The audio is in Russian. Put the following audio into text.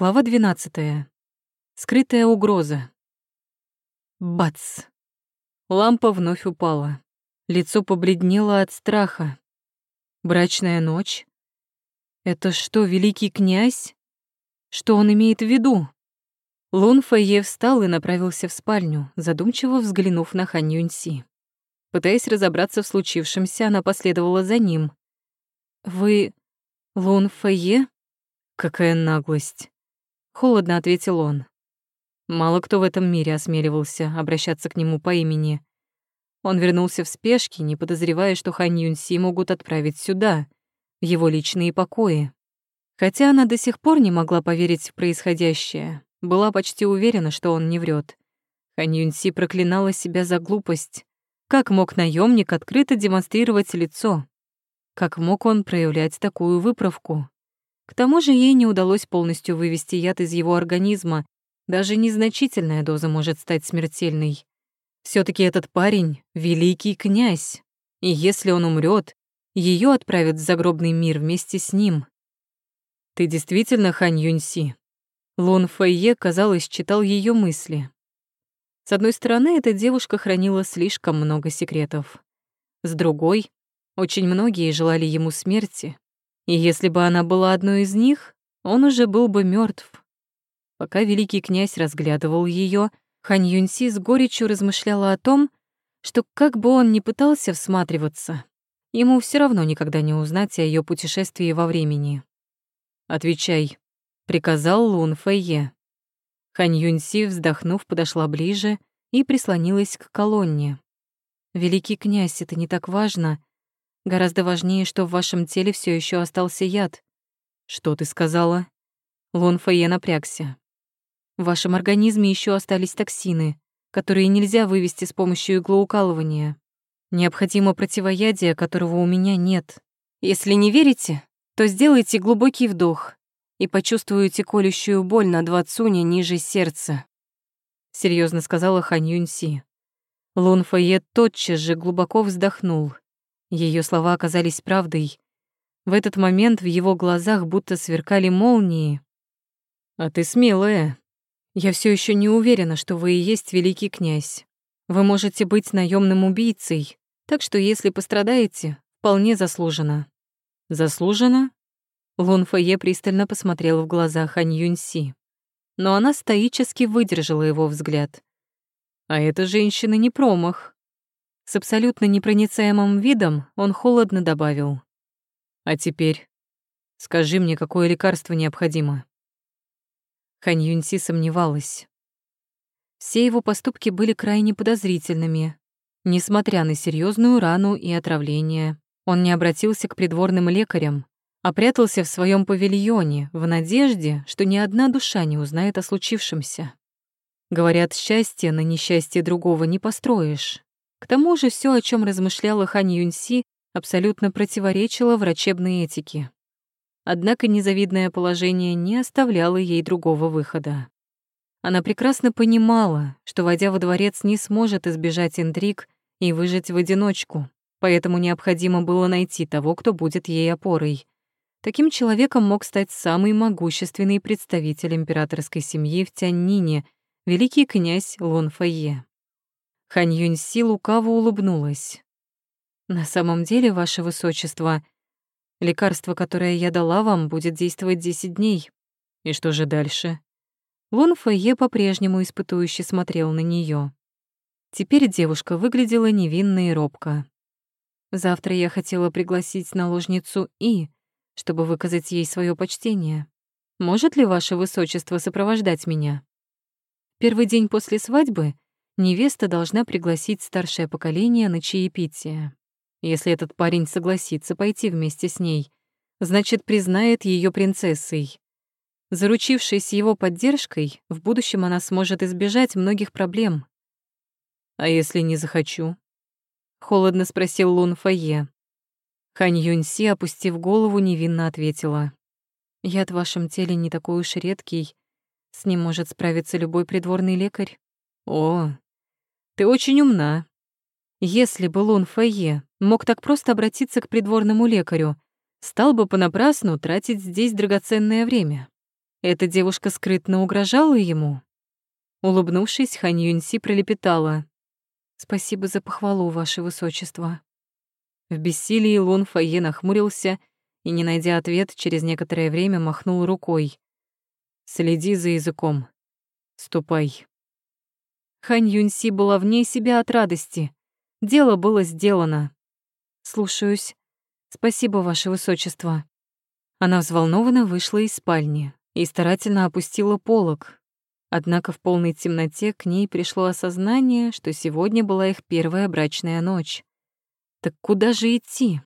Глава 12. Скрытая угроза. Бац! Лампа вновь упала. Лицо побледнело от страха. Брачная ночь? Это что, великий князь? Что он имеет в виду? Лун Фэйе встал и направился в спальню, задумчиво взглянув на Хан Юньси. Пытаясь разобраться в случившемся, она последовала за ним. «Вы Лун Фэйе?» Какая наглость. Холодно ответил он. Мало кто в этом мире осмеливался обращаться к нему по имени. Он вернулся в спешке, не подозревая, что Хан Юньси могут отправить сюда, в его личные покои. Хотя она до сих пор не могла поверить в происходящее, была почти уверена, что он не врет. Хан Юньси проклинала себя за глупость. Как мог наемник открыто демонстрировать лицо? Как мог он проявлять такую выправку? К тому же ей не удалось полностью вывести яд из его организма. Даже незначительная доза может стать смертельной. все таки этот парень — великий князь. И если он умрет, ее отправят в загробный мир вместе с ним. «Ты действительно Хань Юньси?» Лун Фэйе, казалось, читал ее мысли. С одной стороны, эта девушка хранила слишком много секретов. С другой, очень многие желали ему смерти, и если бы она была одной из них, он уже был бы мертв. Пока великий князь разглядывал ее, Хан Юньси с горечью размышляла о том, что как бы он ни пытался всматриваться, ему все равно никогда не узнать о ее путешествии во времени. «Отвечай», — приказал Лун Фэйе. Хан Юньси, вздохнув, подошла ближе и прислонилась к колонне. «Великий князь, это не так важно. Гораздо важнее, что в вашем теле все еще остался яд. Что ты сказала? Лон Фае напрягся. В вашем организме еще остались токсины, которые нельзя вывести с помощью иглоукалывания. Необходимо противоядие, которого у меня нет. Если не верите, то сделайте глубокий вдох и почувствуете колющую боль на два цуня ниже сердца. Серьезно сказала Хан Юньси. Лун Фае тотчас же глубоко вздохнул ее слова оказались правдой. В этот момент в его глазах будто сверкали молнии. «А ты смелая. Я все еще не уверена, что вы и есть великий князь. Вы можете быть наемным убийцей, так что если пострадаете, вполне заслуженно». «Заслуженно?» Лун Фэйе пристально посмотрел в глаза Хань Юньси. Но она стоически выдержала его взгляд. «А эта женщина не промах. С абсолютно непроницаемым видом он холодно добавил. «А теперь скажи мне, какое лекарство необходимо?» Хань Юньси сомневалась. Все его поступки были крайне подозрительными. Несмотря на серьезную рану и отравление, он не обратился к придворным лекарям, а прятался в своем павильоне в надежде, что ни одна душа не узнает о случившемся. Говорят, счастье на несчастье другого не построишь. К тому же все, о чем размышляла Хань Юньси, абсолютно противоречило врачебной этике. Однако незавидное положение не оставляло ей другого выхода. Она прекрасно понимала, что, войдя во дворец, не сможет избежать интриг и выжить в одиночку, поэтому необходимо было найти того, кто будет ей опорой. Таким человеком мог стать самый могущественный представитель императорской семьи в Тяньнине, великий князь Лун Фэйе. Хань Юньси лукаво улыбнулась. «На самом деле, ваше высочество, лекарство, которое я дала вам, будет действовать 10 дней. И что же дальше?» Лун Фэйе по-прежнему испытующе смотрел на нее. Теперь девушка выглядела невинно и робко. «Завтра я хотела пригласить наложницу И, чтобы выказать ей свое почтение. Может ли ваше высочество сопровождать меня? Первый день после свадьбы — невеста должна пригласить старшее поколение на чаепитие. Если этот парень согласится пойти вместе с ней, значит, признает ее принцессой. Заручившись его поддержкой, в будущем она сможет избежать многих проблем. «А если не захочу?» — холодно спросил Лун Фае. Хань Юньси, опустив голову, невинно ответила. «Яд в вашем теле не такой уж редкий. С ним может справиться любой придворный лекарь». «О, ты очень умна. Если бы Лун Фэйе мог так просто обратиться к придворному лекарю, стал бы понапрасну тратить здесь драгоценное время. Эта девушка скрытно угрожала ему? Улыбнувшись, Хань Юньси пролепетала. «Спасибо за похвалу, ваше высочество». В бессилии Лун Фае нахмурился и, не найдя ответ, через некоторое время махнул рукой. «Следи за языком. Ступай». Хань Юньси была вне себя от радости. Дело было сделано. «Слушаюсь. Спасибо, ваше высочество». Она взволнованно вышла из спальни и старательно опустила полог. Однако в полной темноте к ней пришло осознание, что сегодня была их первая брачная ночь. Так куда же идти?